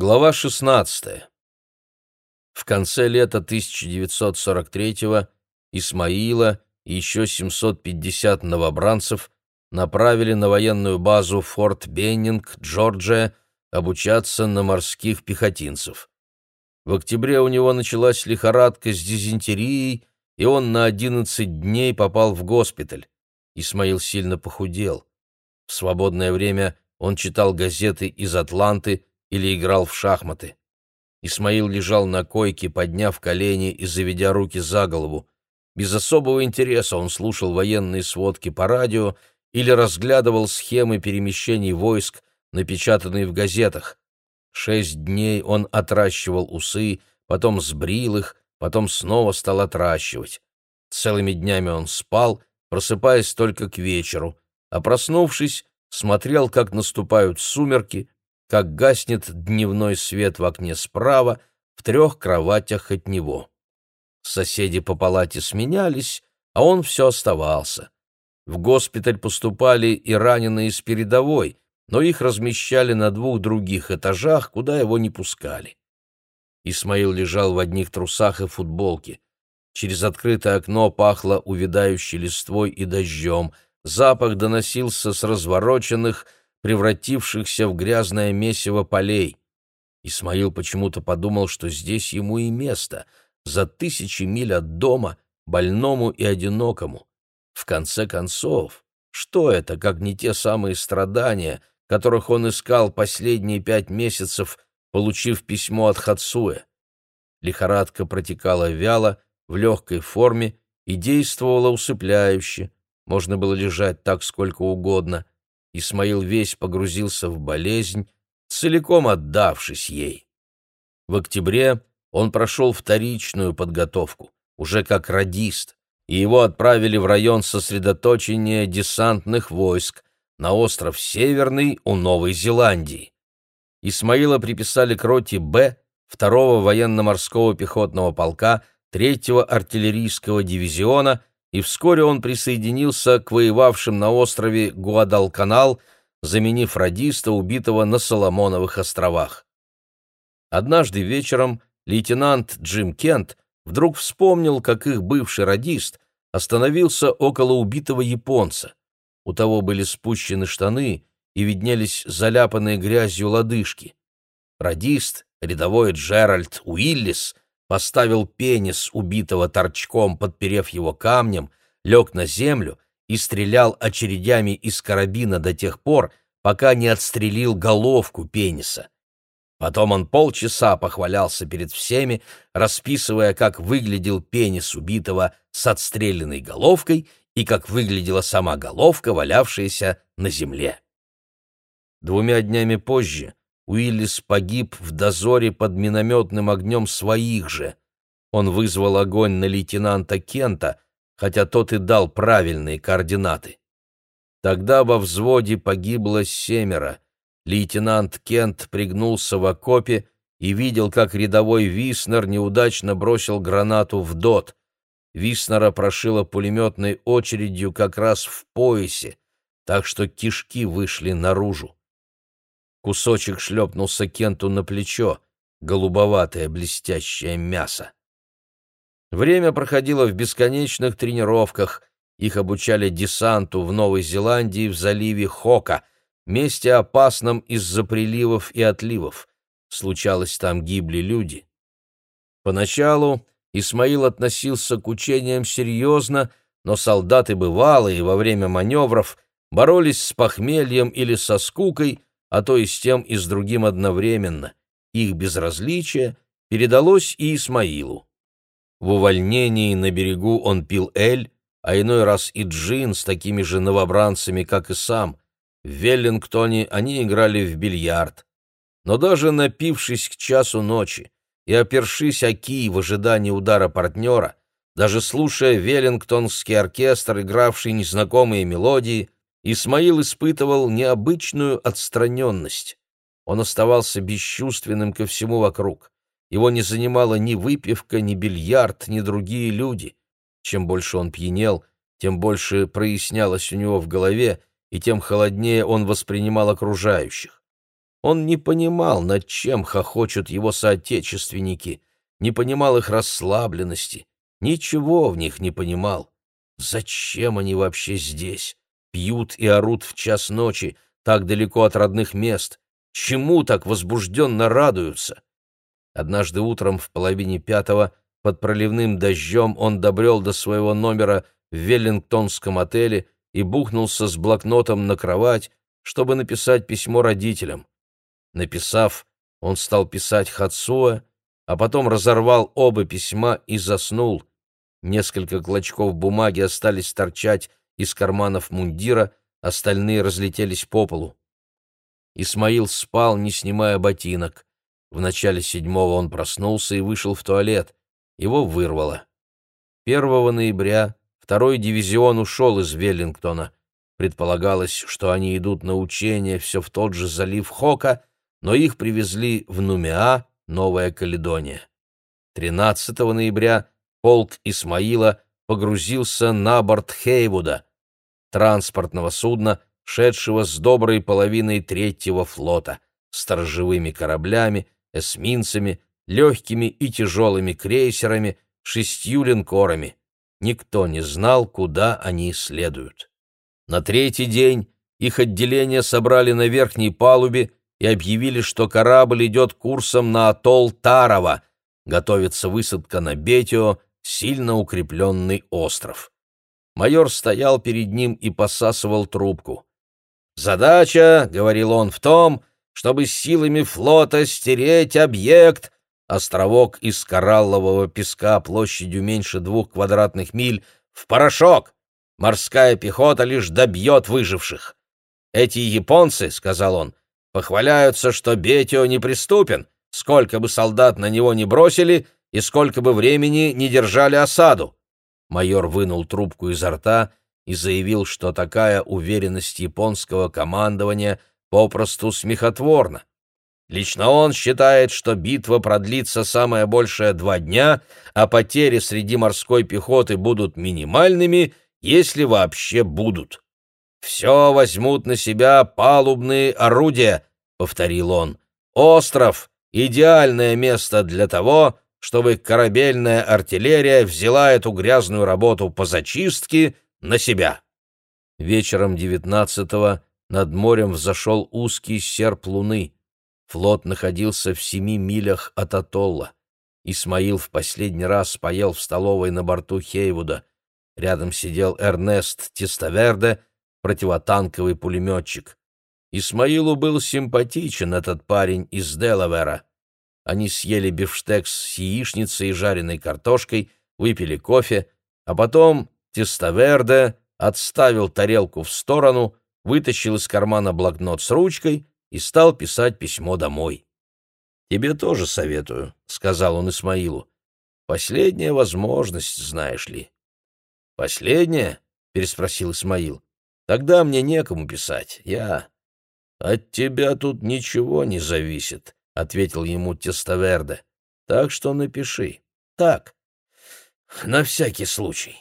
Глава 16. В конце лета 1943-го Исмаила и еще 750 новобранцев направили на военную базу Форт Беннинг, Джорджия, обучаться на морских пехотинцев. В октябре у него началась лихорадка с дизентерией, и он на 11 дней попал в госпиталь. Исмаил сильно похудел. В свободное время он читал газеты из Атланты, или играл в шахматы. Исмаил лежал на койке, подняв колени и заведя руки за голову. Без особого интереса он слушал военные сводки по радио или разглядывал схемы перемещений войск, напечатанные в газетах. Шесть дней он отращивал усы, потом сбрил их, потом снова стал отращивать. Целыми днями он спал, просыпаясь только к вечеру, а проснувшись, смотрел, как наступают сумерки, как гаснет дневной свет в окне справа, в трех кроватях от него. Соседи по палате сменялись, а он все оставался. В госпиталь поступали и раненые с передовой, но их размещали на двух других этажах, куда его не пускали. Исмаил лежал в одних трусах и футболке. Через открытое окно пахло увядающей листвой и дождем, запах доносился с развороченных, превратившихся в грязное месиво полей. Исмаил почему-то подумал, что здесь ему и место, за тысячи миль от дома, больному и одинокому. В конце концов, что это, как не те самые страдания, которых он искал последние пять месяцев, получив письмо от Хацуэ? Лихорадка протекала вяло, в легкой форме и действовала усыпляюще. Можно было лежать так сколько угодно — Исмаил весь погрузился в болезнь, целиком отдавшись ей. В октябре он прошел вторичную подготовку, уже как радист, и его отправили в район сосредоточения десантных войск на остров Северный у Новой Зеландии. Исмаила приписали к роте «Б» второго военно-морского пехотного полка третьего артиллерийского дивизиона и вскоре он присоединился к воевавшим на острове Гуадалканал, заменив радиста, убитого на Соломоновых островах. Однажды вечером лейтенант Джим Кент вдруг вспомнил, как их бывший радист остановился около убитого японца. У того были спущены штаны и виднелись заляпанные грязью лодыжки. Радист, рядовой Джеральд Уиллис — поставил пенис убитого торчком, подперев его камнем, лег на землю и стрелял очередями из карабина до тех пор, пока не отстрелил головку пениса. Потом он полчаса похвалялся перед всеми, расписывая, как выглядел пенис убитого с отстрелянной головкой и как выглядела сама головка, валявшаяся на земле. Двумя днями позже Уиллис погиб в дозоре под минометным огнем своих же. Он вызвал огонь на лейтенанта Кента, хотя тот и дал правильные координаты. Тогда во взводе погибло семеро. Лейтенант Кент пригнулся в окопе и видел, как рядовой Виснер неудачно бросил гранату в дот. Виснера прошило пулеметной очередью как раз в поясе, так что кишки вышли наружу. Кусочек шлепнулся Кенту на плечо, голубоватое блестящее мясо. Время проходило в бесконечных тренировках, их обучали десанту в Новой Зеландии в заливе Хока, месте опасном из-за приливов и отливов. Случалось, там гибли люди. Поначалу Исмаил относился к учениям серьезно, но солдаты бывалые во время маневров боролись с похмельем или со скукой а то и с тем и с другим одновременно. Их безразличие передалось и Исмаилу. В увольнении на берегу он пил эль, а иной раз и джин с такими же новобранцами, как и сам. В Веллингтоне они играли в бильярд. Но даже напившись к часу ночи и опершись о кий в ожидании удара партнера, даже слушая веллингтонский оркестр, игравший незнакомые мелодии, Исмаил испытывал необычную отстраненность. Он оставался бесчувственным ко всему вокруг. Его не занимала ни выпивка, ни бильярд, ни другие люди. Чем больше он пьянел, тем больше прояснялось у него в голове, и тем холоднее он воспринимал окружающих. Он не понимал, над чем хохочут его соотечественники, не понимал их расслабленности, ничего в них не понимал. Зачем они вообще здесь? Пьют и орут в час ночи, так далеко от родных мест. Чему так возбужденно радуются? Однажды утром в половине пятого под проливным дождем он добрел до своего номера в Веллингтонском отеле и бухнулся с блокнотом на кровать, чтобы написать письмо родителям. Написав, он стал писать Хацуэ, а потом разорвал оба письма и заснул. Несколько клочков бумаги остались торчать из карманов мундира, остальные разлетелись по полу. Исмаил спал, не снимая ботинок. В начале седьмого он проснулся и вышел в туалет. Его вырвало. 1 ноября второй дивизион ушел из Веллингтона. Предполагалось, что они идут на учение все в тот же залив Хока, но их привезли в Нумеа, Новая Каледония. 13 ноября полк Исмаила погрузился на борт Хейвуда, транспортного судна, шедшего с доброй половиной третьего флота, сторожевыми кораблями, эсминцами, легкими и тяжелыми крейсерами, шестью линкорами. Никто не знал, куда они следуют. На третий день их отделение собрали на верхней палубе и объявили, что корабль идет курсом на атолл Тарова, готовится высадка на Бетио, сильно укрепленный остров. Майор стоял перед ним и посасывал трубку. «Задача, — говорил он, — в том, чтобы силами флота стереть объект, островок из кораллового песка площадью меньше двух квадратных миль, в порошок. Морская пехота лишь добьет выживших. Эти японцы, — сказал он, — похваляются, что Бетио неприступен, сколько бы солдат на него не бросили и сколько бы времени не держали осаду. Майор вынул трубку изо рта и заявил, что такая уверенность японского командования попросту смехотворно. Лично он считает, что битва продлится самое большее два дня, а потери среди морской пехоты будут минимальными, если вообще будут. «Все возьмут на себя палубные орудия», — повторил он. «Остров — идеальное место для того, чтобы корабельная артиллерия взяла эту грязную работу по зачистке на себя». Вечером девятнадцатого над морем взошел узкий серп луны. Флот находился в семи милях от атолла. Исмаил в последний раз поел в столовой на борту Хейвуда. Рядом сидел Эрнест Теставерде, противотанковый пулеметчик. Исмаилу был симпатичен этот парень из Делавера. Они съели бифштекс с яичницей и жареной картошкой, выпили кофе, а потом Теставерде отставил тарелку в сторону — вытащил из кармана блокнот с ручкой и стал писать письмо домой. «Тебе тоже советую», — сказал он Исмаилу. «Последняя возможность, знаешь ли». «Последняя?» — переспросил Исмаил. «Тогда мне некому писать. Я...» «От тебя тут ничего не зависит», — ответил ему Теставерде. «Так что напиши. Так, на всякий случай».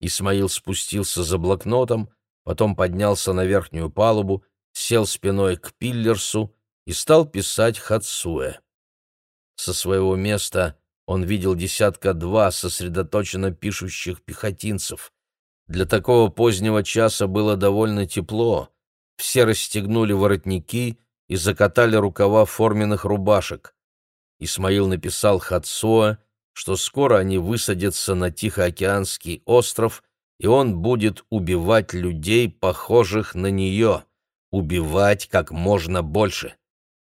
Исмаил спустился за блокнотом, потом поднялся на верхнюю палубу, сел спиной к Пиллерсу и стал писать Хацуэ. Со своего места он видел десятка-два сосредоточенно пишущих пехотинцев. Для такого позднего часа было довольно тепло. Все расстегнули воротники и закатали рукава форменных рубашек. Исмаил написал Хацуэ, что скоро они высадятся на Тихоокеанский остров — и он будет убивать людей, похожих на нее, убивать как можно больше.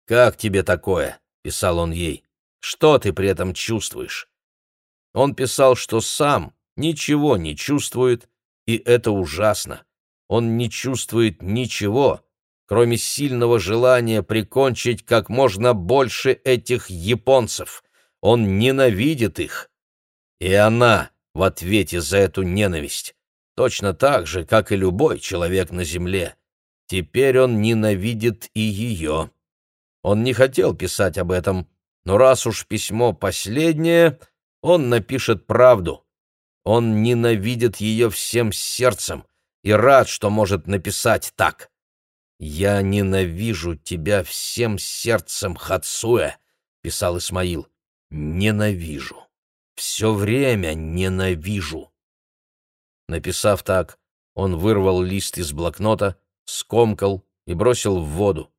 «Как тебе такое?» — писал он ей. «Что ты при этом чувствуешь?» Он писал, что сам ничего не чувствует, и это ужасно. Он не чувствует ничего, кроме сильного желания прикончить как можно больше этих японцев. Он ненавидит их. И она в ответе за эту ненависть, точно так же, как и любой человек на земле. Теперь он ненавидит и ее. Он не хотел писать об этом, но раз уж письмо последнее, он напишет правду. Он ненавидит ее всем сердцем и рад, что может написать так. «Я ненавижу тебя всем сердцем, Хацуэ», — писал Исмаил. «Ненавижу. Все время ненавижу». Написав так, он вырвал лист из блокнота, скомкал и бросил в воду.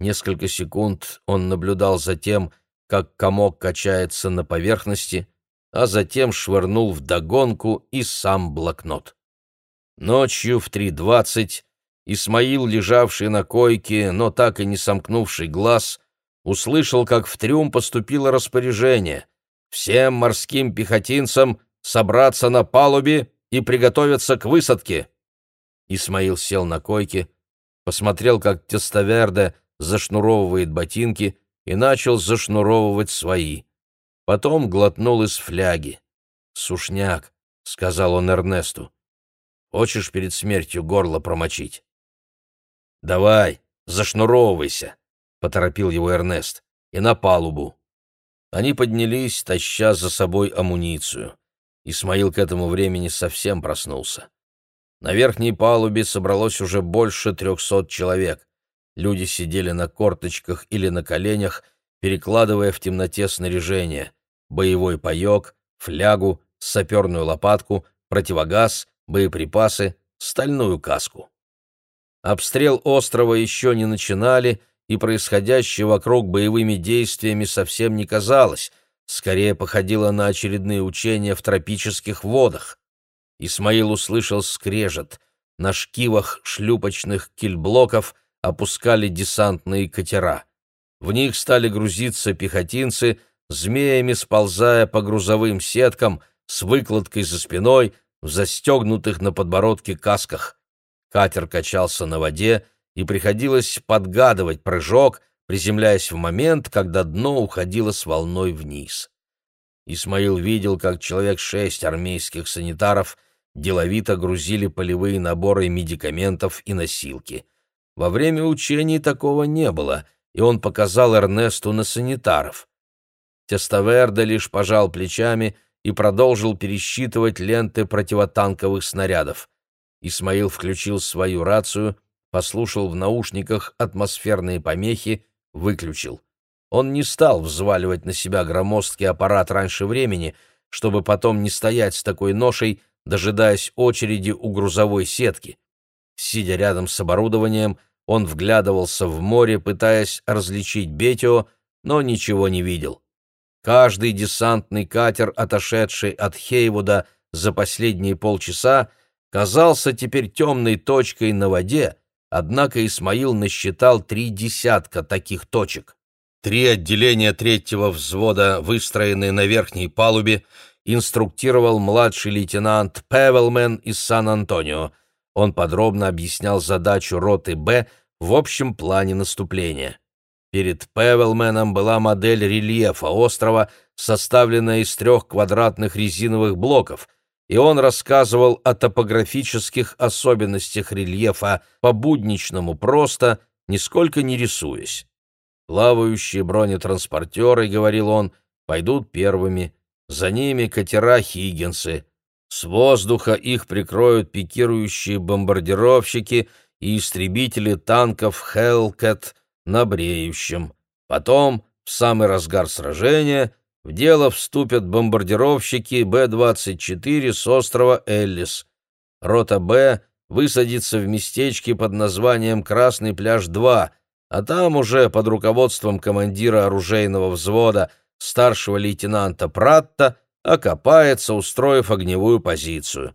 Несколько секунд он наблюдал за тем, как комок качается на поверхности, а затем швырнул в догонку и сам блокнот. Ночью в три двадцать Исмаил, лежавший на койке, но так и не сомкнувший глаз, услышал, как в трюм поступило распоряжение всем морским пехотинцам собраться на палубе и приготовиться к высадке. Исмаил сел на койке, посмотрел, как Тестоверде зашнуровывает ботинки и начал зашнуровывать свои. Потом глотнул из фляги. «Сушняк», — сказал он Эрнесту. «Хочешь перед смертью горло промочить?» «Давай, зашнуровывайся», — поторопил его Эрнест, — «и на палубу». Они поднялись, таща за собой амуницию. Исмаил к этому времени совсем проснулся. На верхней палубе собралось уже больше трехсот человек. Люди сидели на корточках или на коленях, перекладывая в темноте снаряжение — боевой паек, флягу, саперную лопатку, противогаз, боеприпасы, стальную каску. Обстрел острова еще не начинали, и происходящее вокруг боевыми действиями совсем не казалось, скорее походило на очередные учения в тропических водах. Исмаил услышал скрежет. На шкивах шлюпочных кильблоков опускали десантные катера. В них стали грузиться пехотинцы, змеями сползая по грузовым сеткам с выкладкой за спиной в застегнутых на подбородке касках. Катер качался на воде, и приходилось подгадывать прыжок, приземляясь в момент, когда дно уходило с волной вниз. Исмаил видел, как человек шесть армейских санитаров деловито грузили полевые наборы медикаментов и носилки. Во время учений такого не было, и он показал Эрнесту на санитаров. Теставерда лишь пожал плечами и продолжил пересчитывать ленты противотанковых снарядов. Исмаил включил свою рацию, послушал в наушниках атмосферные помехи, выключил. Он не стал взваливать на себя громоздкий аппарат раньше времени, чтобы потом не стоять с такой ношей, дожидаясь очереди у грузовой сетки. Сидя рядом с оборудованием, он вглядывался в море, пытаясь различить Бетио, но ничего не видел. Каждый десантный катер, отошедший от Хейвуда за последние полчаса, казался теперь темной точкой на воде, однако Исмаил насчитал три десятка таких точек. Три отделения третьего взвода, выстроенные на верхней палубе, инструктировал младший лейтенант Певелмен из Сан-Антонио. Он подробно объяснял задачу роты «Б» в общем плане наступления. Перед Певелменом была модель рельефа острова, составленная из трех квадратных резиновых блоков, и он рассказывал о топографических особенностях рельефа по-будничному просто, нисколько не рисуясь. «Плавающие бронетранспортеры, — говорил он, — пойдут первыми, за ними катера Хиггинсы. С воздуха их прикроют пикирующие бомбардировщики и истребители танков «Хелкет» на бреющем. Потом, в самый разгар сражения, в дело вступят бомбардировщики Б-24 с острова Эллис. Рота Б высадится в местечке под названием Красный пляж-2, а там уже под руководством командира оружейного взвода старшего лейтенанта Пратта окопается, устроив огневую позицию.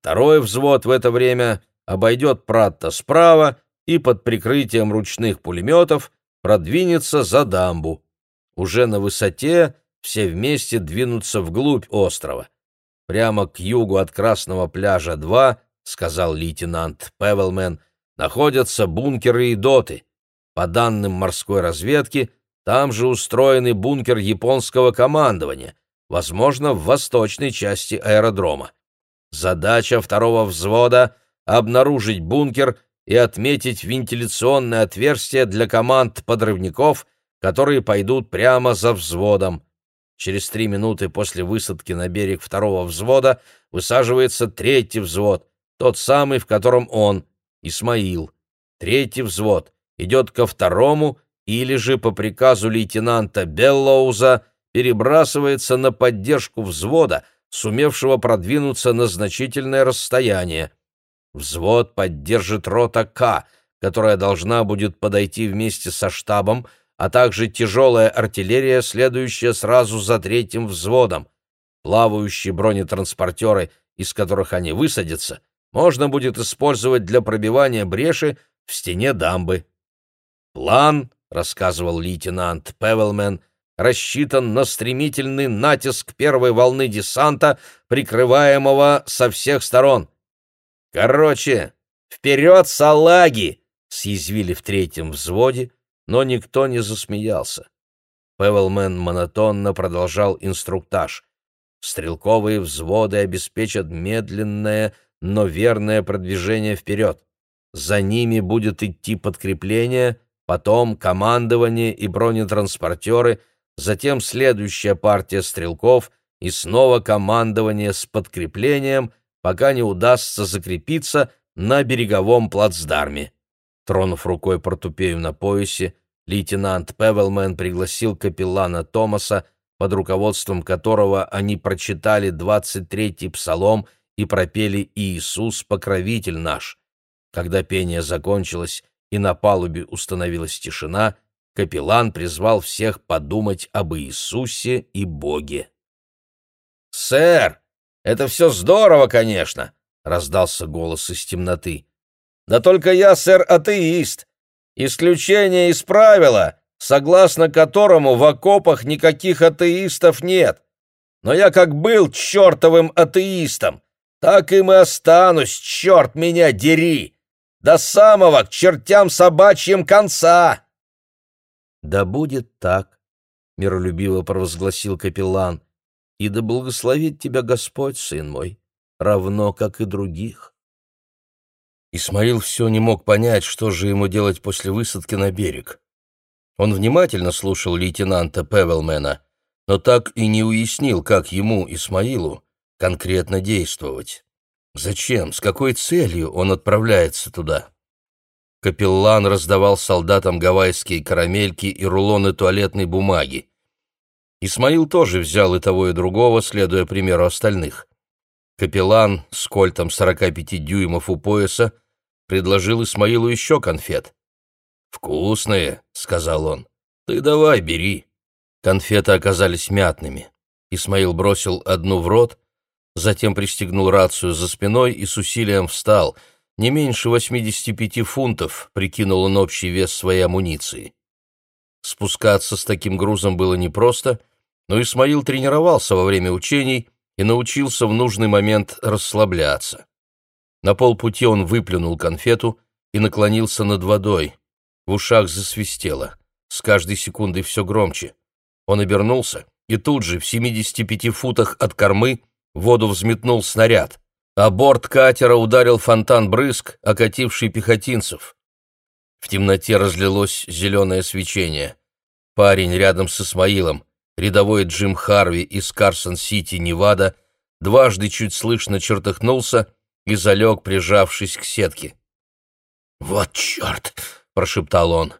Второй взвод в это время обойдет Пратта справа и под прикрытием ручных пулеметов продвинется за дамбу. Уже на высоте все вместе двинутся вглубь острова. Прямо к югу от Красного пляжа 2, сказал лейтенант Певелмен, находятся бункеры и доты. По данным морской разведки, там же устроенный бункер японского командования, возможно, в восточной части аэродрома. Задача второго взвода — обнаружить бункер и отметить вентиляционное отверстие для команд подрывников, которые пойдут прямо за взводом. Через три минуты после высадки на берег второго взвода высаживается третий взвод, тот самый, в котором он, Исмаил. третий взвод идет ко второму или же по приказу лейтенанта Беллоуза перебрасывается на поддержку взвода, сумевшего продвинуться на значительное расстояние. Взвод поддержит рота К, которая должна будет подойти вместе со штабом, а также тяжелая артиллерия, следующая сразу за третьим взводом. Плавающие бронетранспортеры, из которых они высадятся, можно будет использовать для пробивания бреши в стене дамбы. План, рассказывал лейтенант Певелмен, рассчитан на стремительный натиск первой волны десанта, прикрываемого со всех сторон. Короче, вперед, салаги! съязвили в третьем взводе, но никто не засмеялся. Певелмен монотонно продолжал инструктаж. Стрелковые взводы обеспечат медленное, но верное продвижение вперед. За ними будет идти подкрепление, потом командование и бронетранспортеры, затем следующая партия стрелков и снова командование с подкреплением, пока не удастся закрепиться на береговом плацдарме. Тронув рукой портупею на поясе, лейтенант Певелмен пригласил капеллана Томаса, под руководством которого они прочитали 23-й псалом и пропели «Иисус, покровитель наш». Когда пение закончилось и на палубе установилась тишина, капеллан призвал всех подумать об Иисусе и Боге. «Сэр, это все здорово, конечно!» — раздался голос из темноты. «Да только я, сэр, атеист. Исключение из правила, согласно которому в окопах никаких атеистов нет. Но я как был чертовым атеистом, так им и останусь, черт меня дери! До самого к чертям собачьим конца!» «Да будет так», — миролюбиво провозгласил капеллан, «и да благословит тебя Господь, сын мой, равно как и других». Исмаил все не мог понять, что же ему делать после высадки на берег. Он внимательно слушал лейтенанта Певелмена, но так и не уяснил, как ему, Исмаилу, конкретно действовать. Зачем, с какой целью он отправляется туда? Капеллан раздавал солдатам гавайские карамельки и рулоны туалетной бумаги. Исмаил тоже взял и того, и другого, следуя примеру остальных. Капеллан с кольтом 45 дюймов у пояса предложил Исмаилу еще конфет. «Вкусные», — сказал он. «Ты давай, бери». Конфеты оказались мятными. Исмаил бросил одну в рот, затем пристегнул рацию за спиной и с усилием встал. Не меньше 85 фунтов прикинул он общий вес своей амуниции. Спускаться с таким грузом было непросто, но Исмаил тренировался во время учений и научился в нужный момент расслабляться. На полпути он выплюнул конфету и наклонился над водой. В ушах засвистело. С каждой секундой все громче. Он обернулся, и тут же, в 75 футах от кормы, воду взметнул снаряд, а борт катера ударил фонтан брызг, окативший пехотинцев. В темноте разлилось зеленое свечение. Парень рядом с Исмаилом, рядовой Джим Харви из Карсон-Сити, Невада, дважды чуть слышно чертыхнулся и залег, прижавшись к сетке. «Вот черт!» — прошептал он.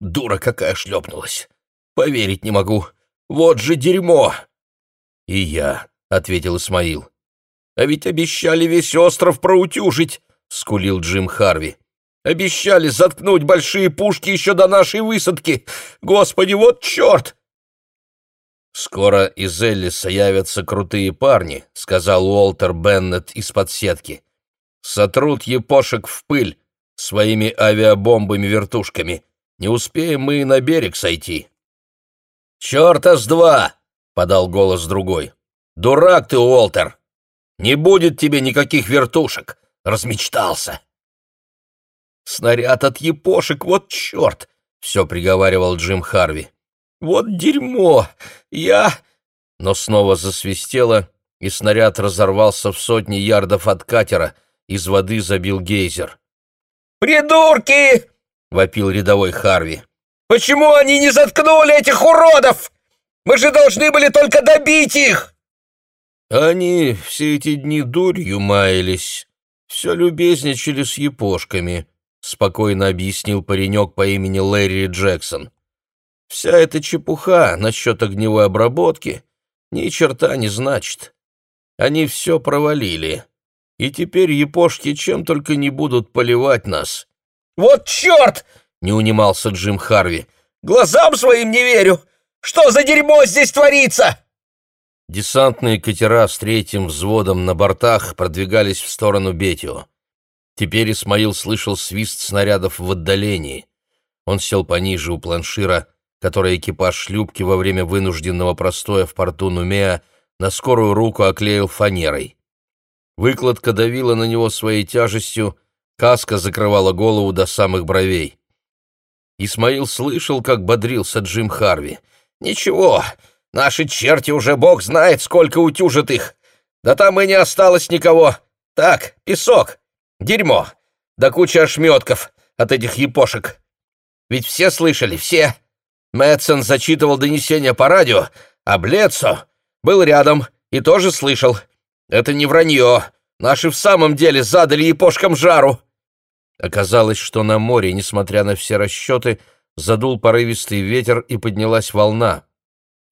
«Дура какая шлепнулась! Поверить не могу! Вот же дерьмо!» «И я», — ответил Исмаил. «А ведь обещали весь остров проутюжить», — скулил Джим Харви. «Обещали заткнуть большие пушки еще до нашей высадки! Господи, вот черт!» «Скоро из Эллиса явятся крутые парни», — сказал Уолтер Беннет из-под сетки. «Сотрут епошек в пыль своими авиабомбами-вертушками. Не успеем мы и на берег сойти». «Черта с два!» — подал голос другой. «Дурак ты, Уолтер! Не будет тебе никаких вертушек! Размечтался!» «Снаряд от епошек, вот черт!» — все приговаривал Джим Харви. «Вот дерьмо! Я...» Но снова засвистело, и снаряд разорвался в сотни ярдов от катера, из воды забил гейзер. «Придурки!» — вопил рядовой Харви. «Почему они не заткнули этих уродов? Мы же должны были только добить их!» Они все эти дни дурью маялись, все любезничали с епошками, — спокойно объяснил паренек по имени Лэри Джексон. «Вся эта чепуха насчет огневой обработки ни черта не значит. Они все провалили, и теперь япошки чем только не будут поливать нас». «Вот черт!» — не унимался Джим Харви. «Глазам своим не верю! Что за дерьмо здесь творится?» Десантные катера с третьим взводом на бортах продвигались в сторону Бетио. Теперь Исмаил слышал свист снарядов в отдалении. Он сел пониже у планшира, который экипаж шлюпки во время вынужденного простоя в порту Нумеа на скорую руку оклеил фанерой. Выкладка давила на него своей тяжестью, каска закрывала голову до самых бровей. Исмаил слышал, как бодрился Джим Харви. «Ничего, Наши черти уже бог знает, сколько утюжат их. Да там и не осталось никого. Так, песок, дерьмо, да куча ошметков от этих епошек. Ведь все слышали, все. Мэтсон зачитывал донесения по радио, а Блецо был рядом и тоже слышал. Это не вранье. Наши в самом деле задали епошкам жару. Оказалось, что на море, несмотря на все расчеты, задул порывистый ветер и поднялась волна.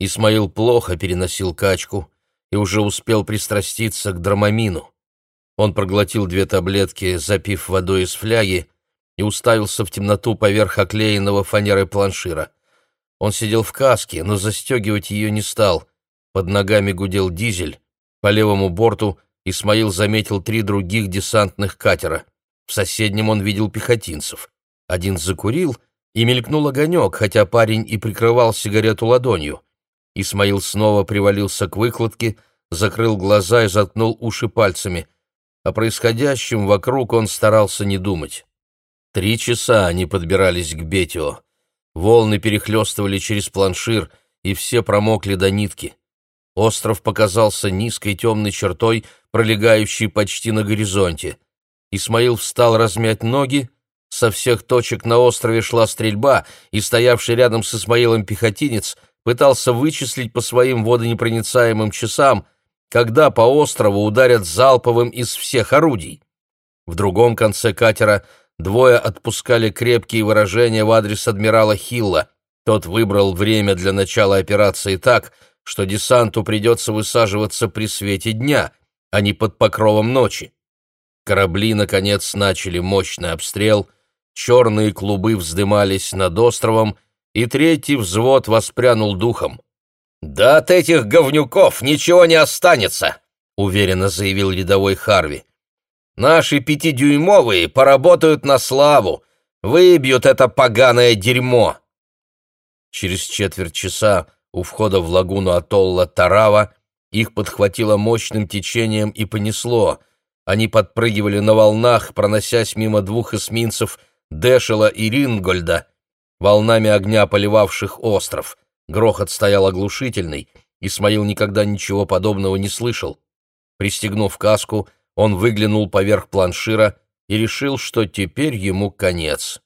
Исмаил плохо переносил качку и уже успел пристраститься к драмамину. Он проглотил две таблетки, запив водой из фляги, и уставился в темноту поверх оклеенного фанерой планшира. Он сидел в каске, но застегивать ее не стал. Под ногами гудел дизель. По левому борту Исмаил заметил три других десантных катера. В соседнем он видел пехотинцев. Один закурил, и мелькнул огонек, хотя парень и прикрывал сигарету ладонью. Исмаил снова привалился к выкладке, закрыл глаза и заткнул уши пальцами. О происходящем вокруг он старался не думать. Три часа они подбирались к Бетио. Волны перехлестывали через планшир, и все промокли до нитки. Остров показался низкой темной чертой, пролегающей почти на горизонте. Исмаил встал размять ноги, со всех точек на острове шла стрельба, и стоявший рядом с Исмаилом пехотинец — пытался вычислить по своим водонепроницаемым часам, когда по острову ударят залповым из всех орудий. В другом конце катера двое отпускали крепкие выражения в адрес адмирала Хилла. Тот выбрал время для начала операции так, что десанту придется высаживаться при свете дня, а не под покровом ночи. Корабли, наконец, начали мощный обстрел, черные клубы вздымались над островом, и третий взвод воспрянул духом. «Да от этих говнюков ничего не останется», — уверенно заявил рядовой Харви. «Наши пятидюймовые поработают на славу, выбьют это поганое дерьмо». Через четверть часа у входа в лагуну атолла Тарава их подхватило мощным течением и понесло. Они подпрыгивали на волнах, проносясь мимо двух эсминцев Дэшела и Рингольда — волнами огня поливавших остров. Грохот стоял оглушительный, Исмаил никогда ничего подобного не слышал. Пристегнув каску, он выглянул поверх планшира и решил, что теперь ему конец.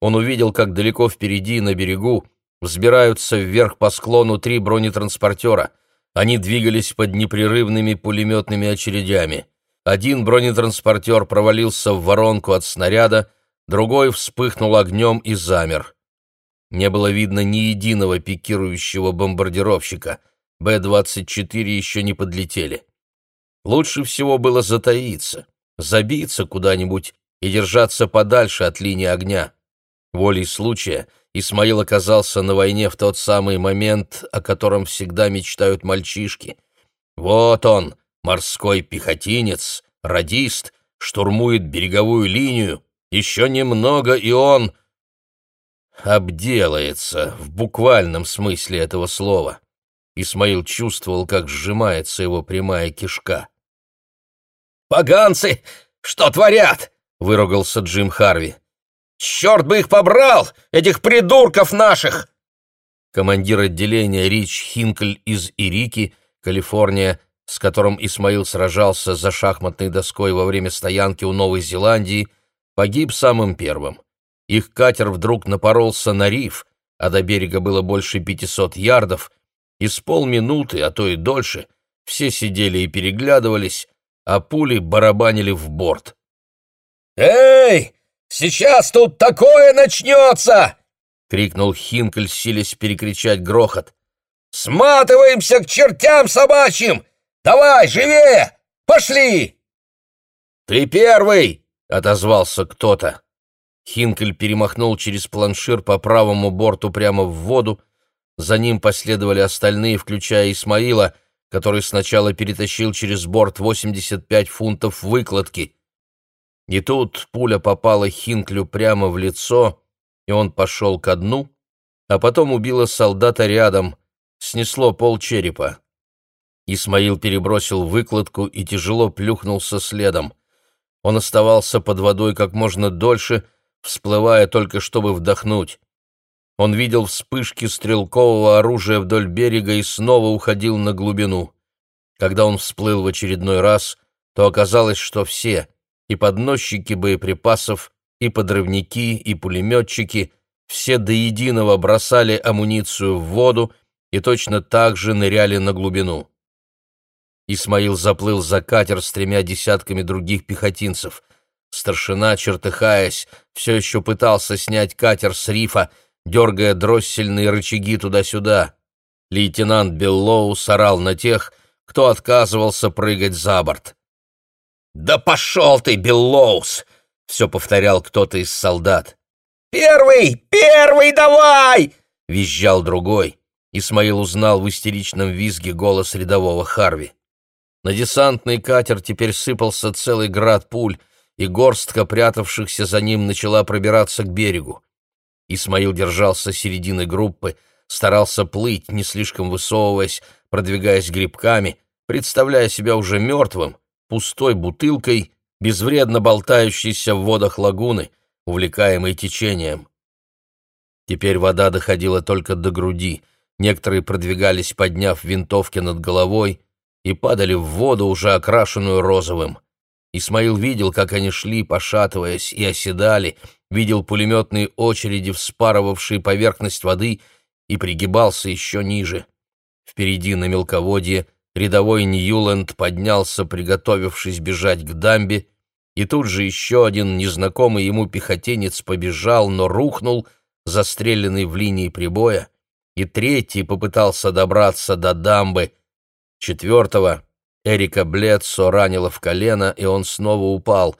Он увидел, как далеко впереди, на берегу, взбираются вверх по склону три бронетранспортера. Они двигались под непрерывными пулеметными очередями. Один бронетранспортер провалился в воронку от снаряда, другой вспыхнул огнем и замер. Не было видно ни единого пикирующего бомбардировщика. Б-24 еще не подлетели. Лучше всего было затаиться, забиться куда-нибудь и держаться подальше от линии огня. Волей случая Исмаил оказался на войне в тот самый момент, о котором всегда мечтают мальчишки. Вот он, морской пехотинец, радист, штурмует береговую линию. Еще немного, и он обделается в буквальном смысле этого слова. Исмаил чувствовал, как сжимается его прямая кишка. «Поганцы! Что творят?» — выругался Джим Харви. «Черт бы их побрал, этих придурков наших!» Командир отделения Рич Хинкль из Ирики, Калифорния, с которым Исмаил сражался за шахматной доской во время стоянки у Новой Зеландии, погиб самым первым. Их катер вдруг напоролся на риф, а до берега было больше пятисот ярдов, и с полминуты, а то и дольше, все сидели и переглядывались, а пули барабанили в борт. «Эй, Сейчас тут такое начнется!» — крикнул Хинкель, силясь перекричать грохот. «Сматываемся к чертям собачьим! Давай, живее! Пошли!» «Ты первый!» — отозвался кто-то. Хинкель перемахнул через планшир по правому борту прямо в воду. За ним последовали остальные, включая Исмаила, который сначала перетащил через борт 85 фунтов выкладки. И тут пуля попала Хинклю прямо в лицо, и он пошел ко дну, а потом убила солдата рядом, снесло пол черепа. Исмаил перебросил выкладку и тяжело плюхнулся следом. Он оставался под водой как можно дольше, всплывая только чтобы вдохнуть. Он видел вспышки стрелкового оружия вдоль берега и снова уходил на глубину. Когда он всплыл в очередной раз, то оказалось, что все — и подносчики боеприпасов, и подрывники, и пулеметчики — все до единого бросали амуницию в воду и точно так же ныряли на глубину. Исмаил заплыл за катер с тремя десятками других пехотинцев. Старшина, чертыхаясь, все еще пытался снять катер с рифа, дергая дроссельные рычаги туда-сюда. Лейтенант Беллоу сорал на тех, кто отказывался прыгать за борт. «Да пошел ты, Беллоус!» — все повторял кто-то из солдат. «Первый! Первый давай!» — визжал другой. Исмаил узнал в истеричном визге голос рядового Харви. На десантный катер теперь сыпался целый град пуль, и горстка прятавшихся за ним начала пробираться к берегу. Исмаил держался середины группы, старался плыть, не слишком высовываясь, продвигаясь грибками, представляя себя уже мертвым, пустой бутылкой, безвредно болтающейся в водах лагуны, увлекаемой течением. Теперь вода доходила только до груди, некоторые продвигались, подняв винтовки над головой, и падали в воду, уже окрашенную розовым. Исмаил видел, как они шли, пошатываясь, и оседали, видел пулеметные очереди, вспарывавшие поверхность воды, и пригибался еще ниже. Впереди на мелководье рядовой Ньюленд поднялся, приготовившись бежать к дамбе, и тут же еще один незнакомый ему пехотинец побежал, но рухнул, застреленный в линии прибоя, и третий попытался добраться до дамбы — Четвертого Эрика Бледсо ранило в колено, и он снова упал.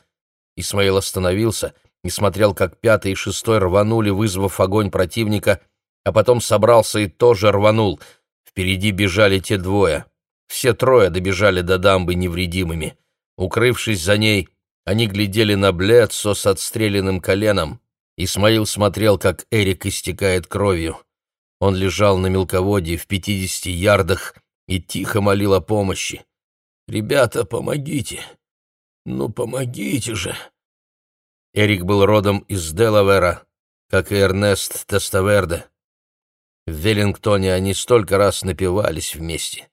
Исмаил остановился и смотрел, как пятый и шестой рванули, вызвав огонь противника, а потом собрался и тоже рванул. Впереди бежали те двое. Все трое добежали до дамбы невредимыми. Укрывшись за ней, они глядели на Бледсо с отстрелянным коленом. Исмаил смотрел, как Эрик истекает кровью. Он лежал на мелководье в пятидесяти ярдах, и тихо молил о помощи. «Ребята, помогите! Ну, помогите же!» Эрик был родом из Делавера, как и Эрнест Теставерде. В Веллингтоне они столько раз напивались вместе.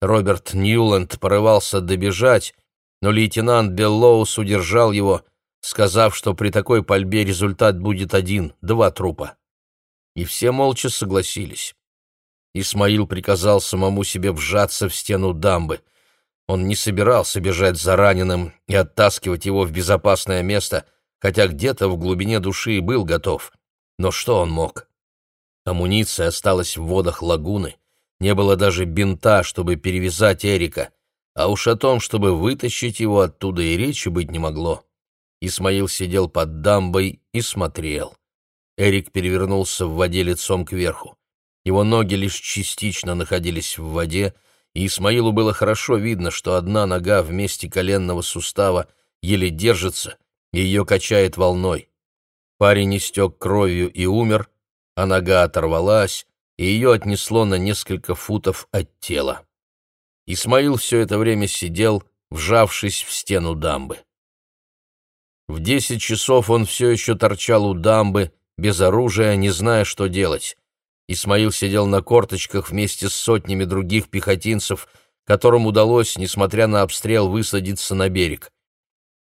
Роберт Ньюланд порывался добежать, но лейтенант Беллоус удержал его, сказав, что при такой пальбе результат будет один — два трупа. И все молча согласились. Исмаил приказал самому себе вжаться в стену дамбы. Он не собирался бежать за раненым и оттаскивать его в безопасное место, хотя где-то в глубине души и был готов. Но что он мог? Амуниция осталась в водах лагуны. Не было даже бинта, чтобы перевязать Эрика. А уж о том, чтобы вытащить его оттуда и речи быть не могло. Исмаил сидел под дамбой и смотрел. Эрик перевернулся в воде лицом кверху. Его ноги лишь частично находились в воде, и Исмаилу было хорошо видно, что одна нога в месте коленного сустава еле держится, ее качает волной. Парень истек кровью и умер, а нога оторвалась, и ее отнесло на несколько футов от тела. Исмаил все это время сидел, вжавшись в стену дамбы. В десять часов он все еще торчал у дамбы, без оружия, не зная, что делать. Исмаил сидел на корточках вместе с сотнями других пехотинцев, которым удалось, несмотря на обстрел, высадиться на берег.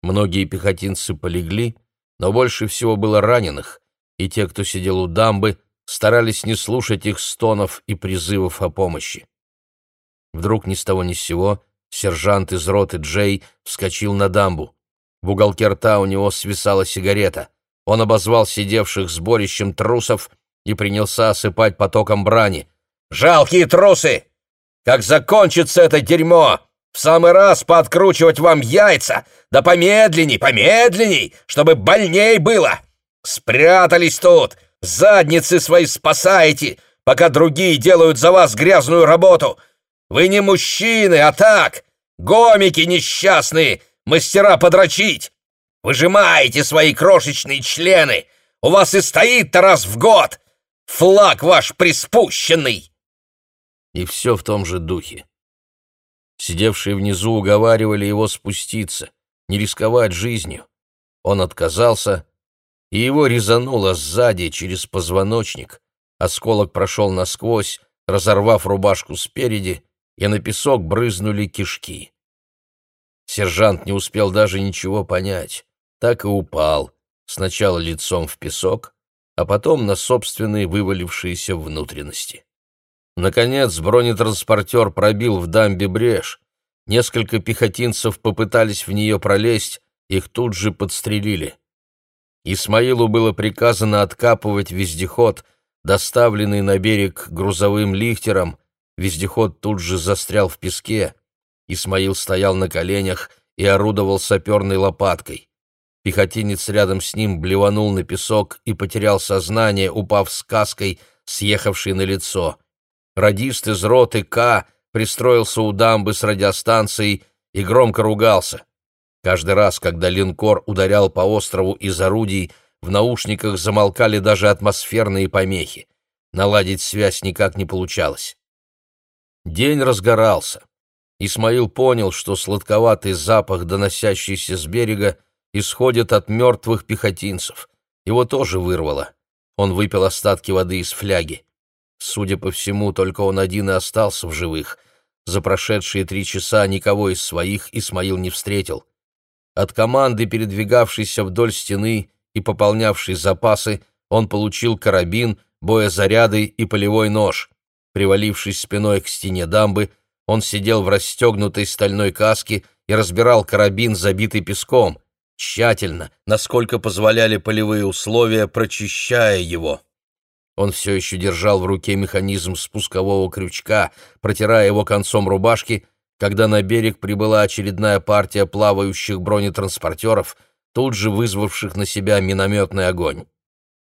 Многие пехотинцы полегли, но больше всего было раненых, и те, кто сидел у дамбы, старались не слушать их стонов и призывов о помощи. Вдруг ни с того ни с сего сержант из роты Джей вскочил на дамбу. В уголке рта у него свисала сигарета. Он обозвал сидевших сборищем трусов и принялся осыпать потоком брани. «Жалкие трусы! Как закончится это дерьмо! В самый раз пооткручивать вам яйца! Да помедленней, помедленней, чтобы больней было! Спрятались тут! Задницы свои спасаете, пока другие делают за вас грязную работу! Вы не мужчины, а так, гомики несчастные, мастера подрочить! Выжимаете свои крошечные члены! У вас и стоит-то раз в год! Флаг ваш приспущенный!» И все в том же духе. Сидевшие внизу уговаривали его спуститься, не рисковать жизнью. Он отказался, и его резануло сзади через позвоночник. Осколок прошел насквозь, разорвав рубашку спереди, и на песок брызнули кишки. Сержант не успел даже ничего понять, так и упал, сначала лицом в песок, а потом на собственные вывалившиеся внутренности. Наконец бронетранспортер пробил в дамбе брешь. Несколько пехотинцев попытались в нее пролезть, их тут же подстрелили. Исмаилу было приказано откапывать вездеход, доставленный на берег грузовым лихтером, Вездеход тут же застрял в песке. Исмаил стоял на коленях и орудовал саперной лопаткой. Пехотинец рядом с ним блеванул на песок и потерял сознание, упав с каской, съехавшей на лицо. Радист из роты К пристроился у дамбы с радиостанцией и громко ругался. Каждый раз, когда линкор ударял по острову из орудий, в наушниках замолкали даже атмосферные помехи. Наладить связь никак не получалось. День разгорался. Исмаил понял, что сладковатый запах, доносящийся с берега, исходит от мертвых пехотинцев. Его тоже вырвало. Он выпил остатки воды из фляги. Судя по всему, только он один и остался в живых. За прошедшие три часа никого из своих Исмаил не встретил. От команды, передвигавшейся вдоль стены и пополнявшей запасы, он получил карабин, боезаряды и полевой нож. Привалившись спиной к стене дамбы, он сидел в расстегнутой стальной каске и разбирал карабин, забитый песком, тщательно, насколько позволяли полевые условия, прочищая его. Он все еще держал в руке механизм спускового крючка, протирая его концом рубашки, когда на берег прибыла очередная партия плавающих бронетранспортеров, тут же вызвавших на себя минометный огонь.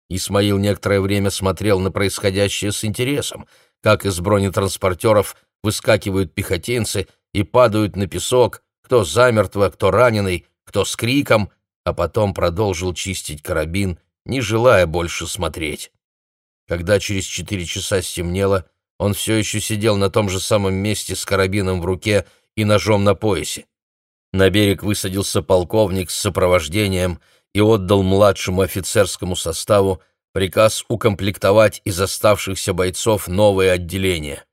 Исмаил некоторое время смотрел на происходящее с интересом — как из бронетранспортеров выскакивают пехотинцы и падают на песок, кто замертво, кто раненый, кто с криком, а потом продолжил чистить карабин, не желая больше смотреть. Когда через четыре часа стемнело, он все еще сидел на том же самом месте с карабином в руке и ножом на поясе. На берег высадился полковник с сопровождением и отдал младшему офицерскому составу приказ укомплектовать из оставшихся бойцов новые отделения.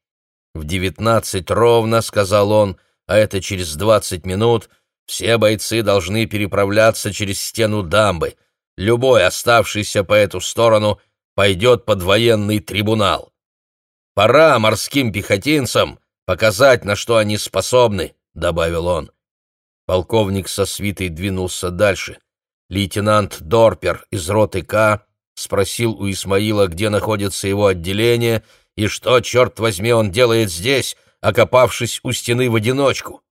«В девятнадцать ровно», — сказал он, — «а это через двадцать минут, все бойцы должны переправляться через стену дамбы. Любой оставшийся по эту сторону пойдет под военный трибунал. Пора морским пехотинцам показать, на что они способны», — добавил он. Полковник со свитой двинулся дальше. Лейтенант Дорпер из роты К спросил у Исмаила, где находится его отделение и что, черт возьми, он делает здесь, окопавшись у стены в одиночку.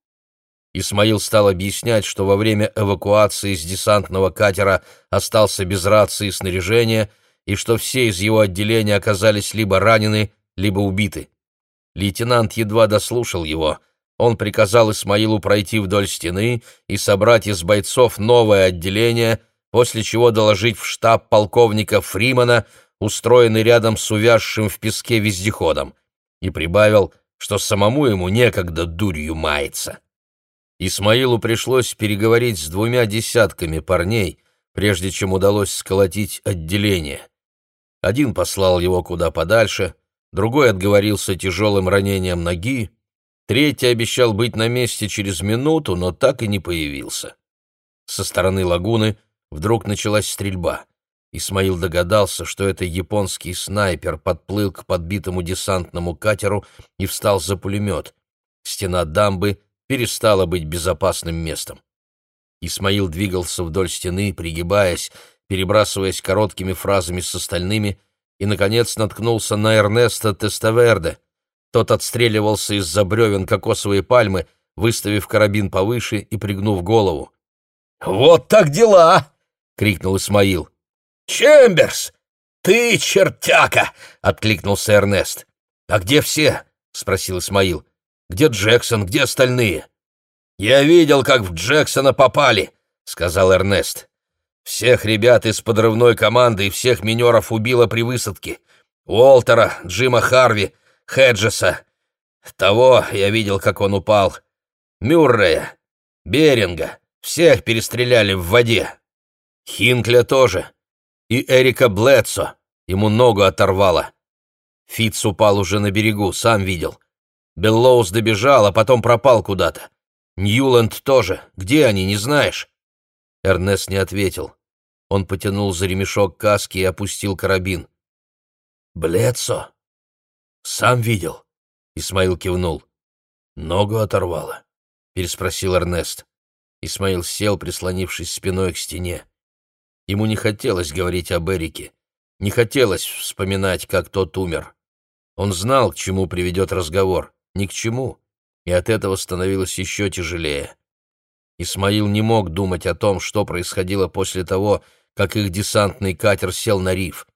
Исмаил стал объяснять, что во время эвакуации с десантного катера остался без рации и снаряжения, и что все из его отделения оказались либо ранены, либо убиты. Лейтенант едва дослушал его. Он приказал Исмаилу пройти вдоль стены и собрать из бойцов новое отделение, после чего доложить в штаб полковника Фримана, устроенный рядом с увязшим в песке вездеходом, и прибавил, что самому ему некогда дурью мается. Исмаилу пришлось переговорить с двумя десятками парней, прежде чем удалось сколотить отделение. Один послал его куда подальше, другой отговорился тяжелым ранением ноги, третий обещал быть на месте через минуту, но так и не появился. Со стороны лагуны Вдруг началась стрельба. Исмаил догадался, что это японский снайпер подплыл к подбитому десантному катеру и встал за пулемет. Стена дамбы перестала быть безопасным местом. Исмаил двигался вдоль стены, пригибаясь, перебрасываясь короткими фразами с остальными, и, наконец, наткнулся на Эрнеста Теставерде. Тот отстреливался из-за бревен кокосовой пальмы, выставив карабин повыше и пригнув голову. «Вот так дела!» — крикнул Исмаил. «Чемберс! Ты чертяка!» — откликнулся Эрнест. «А где все?» — спросил Исмаил. «Где Джексон? Где остальные?» «Я видел, как в Джексона попали», — сказал Эрнест. «Всех ребят из подрывной команды и всех минеров убило при высадке. Уолтера, Джима Харви, Хеджеса. Того я видел, как он упал. Мюррея, Беринга. Всех перестреляли в воде. Хинкля тоже. И Эрика Блэдсо. Ему ногу оторвало. Фитц упал уже на берегу, сам видел. Беллоус добежал, а потом пропал куда-то. Ньюленд тоже. Где они, не знаешь?» Эрнест не ответил. Он потянул за ремешок каски и опустил карабин. «Блэдсо? Сам видел?» Исмаил кивнул. «Ногу оторвало?» — переспросил Эрнест. Исмаил сел, прислонившись спиной к стене. Ему не хотелось говорить об Эрике, не хотелось вспоминать, как тот умер. Он знал, к чему приведет разговор, ни к чему и от этого становилось еще тяжелее. Исмаил не мог думать о том, что происходило после того, как их десантный катер сел на риф.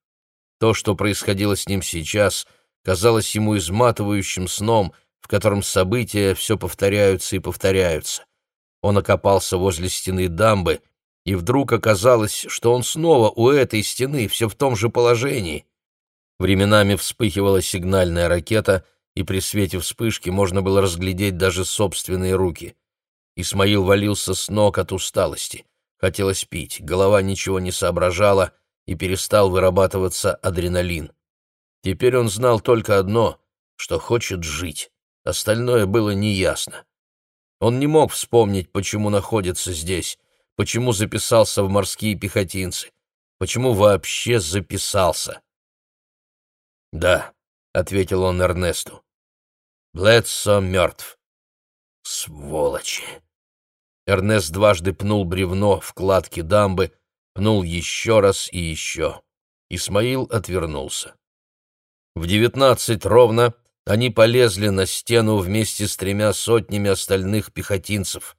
То, что происходило с ним сейчас, казалось ему изматывающим сном, в котором события все повторяются и повторяются. Он окопался возле стены дамбы, и вдруг оказалось, что он снова у этой стены, все в том же положении. Временами вспыхивала сигнальная ракета — и при свете вспышки можно было разглядеть даже собственные руки. Исмаил валился с ног от усталости. Хотелось пить, голова ничего не соображала, и перестал вырабатываться адреналин. Теперь он знал только одно, что хочет жить. Остальное было неясно. Он не мог вспомнить, почему находится здесь, почему записался в морские пехотинцы, почему вообще записался. Да, — ответил он Эрнесту. «Блэдсо мертв». «Сволочи!» Эрнест дважды пнул бревно в кладке дамбы, пнул еще раз и еще. Исмаил отвернулся. В девятнадцать ровно они полезли на стену вместе с тремя сотнями остальных пехотинцев.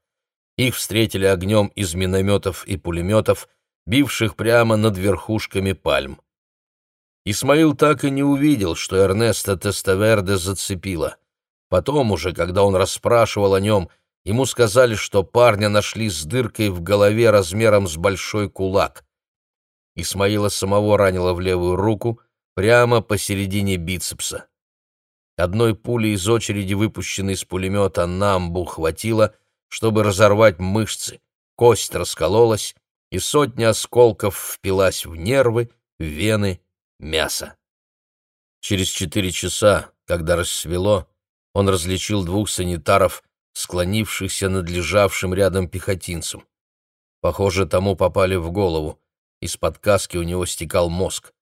Их встретили огнем из минометов и пулеметов, бивших прямо над верхушками пальм. Исмаил так и не увидел, что Эрнеста Теставерде зацепило. Потом уже, когда он расспрашивал о нем, ему сказали, что парня нашли с дыркой в голове размером с большой кулак. Исмаила самого ранило в левую руку, прямо посередине бицепса. Одной пули из очереди, выпущенной из пулемета «Намбу», хватило, чтобы разорвать мышцы, кость раскололась, и сотня осколков впилась в нервы, вены мясо. Через четыре часа, когда рассвело, он различил двух санитаров, склонившихся над лежавшим рядом пехотинцем. Похоже, тому попали в голову. Из-под каски у него стекал мозг.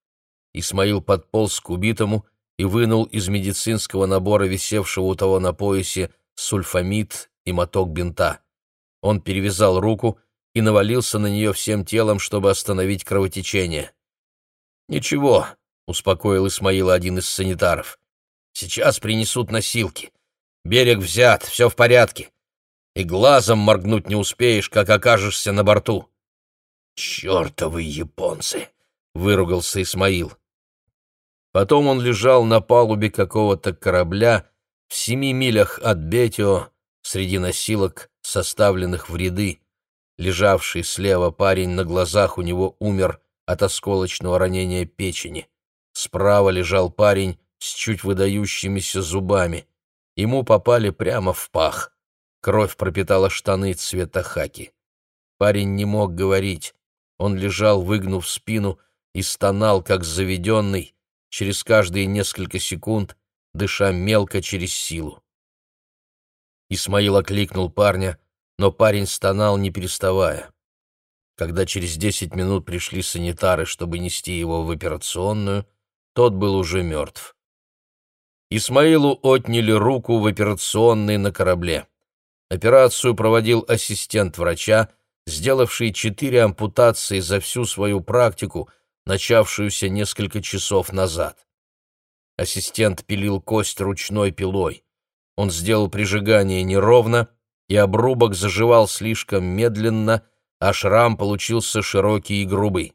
Исмаил подполз к убитому и вынул из медицинского набора, висевшего у того на поясе, сульфамид и моток бинта. Он перевязал руку и навалился на нее всем телом, чтобы остановить кровотечение. «Ничего», — успокоил Исмаила один из санитаров. «Сейчас принесут носилки. Берег взят, все в порядке. И глазом моргнуть не успеешь, как окажешься на борту». «Чертовы японцы!» — выругался Исмаил. Потом он лежал на палубе какого-то корабля в семи милях от Бетио среди носилок, составленных в ряды. Лежавший слева парень на глазах у него умер от осколочного ранения печени. Справа лежал парень с чуть выдающимися зубами. Ему попали прямо в пах. Кровь пропитала штаны цвета хаки. Парень не мог говорить. Он лежал, выгнув спину, и стонал, как заведенный, через каждые несколько секунд, дыша мелко через силу. Исмаил окликнул парня, но парень стонал, не переставая. Когда через десять минут пришли санитары, чтобы нести его в операционную, тот был уже мертв. Исмаилу отняли руку в операционной на корабле. Операцию проводил ассистент врача, сделавший четыре ампутации за всю свою практику, начавшуюся несколько часов назад. Ассистент пилил кость ручной пилой. Он сделал прижигание неровно, и обрубок заживал слишком медленно, а шрам получился широкий и грубый.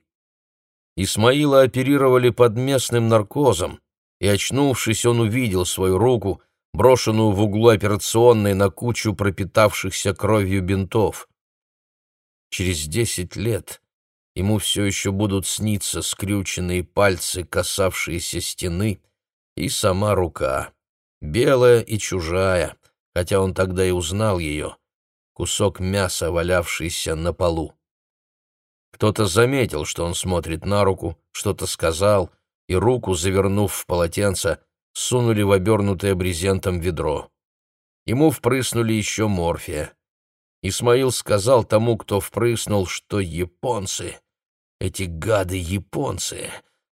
Исмаила оперировали под местным наркозом, и, очнувшись, он увидел свою руку, брошенную в углу операционной на кучу пропитавшихся кровью бинтов. Через десять лет ему все еще будут сниться скрюченные пальцы, касавшиеся стены, и сама рука, белая и чужая, хотя он тогда и узнал ее, кусок мяса, валявшийся на полу. Кто-то заметил, что он смотрит на руку, что-то сказал, и руку, завернув в полотенце, сунули в обернутое брезентом ведро. Ему впрыснули еще морфия. Исмаил сказал тому, кто впрыснул, что японцы, эти гады японцы,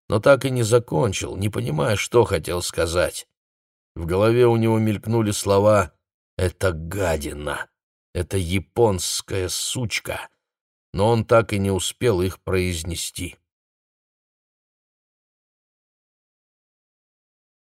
но так и не закончил, не понимая, что хотел сказать. В голове у него мелькнули слова «это гадина», «это японская сучка», но он так и не успел их произнести.